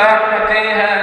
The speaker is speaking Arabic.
الأخلاق فيها